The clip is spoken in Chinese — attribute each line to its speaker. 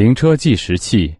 Speaker 1: 停车计时器。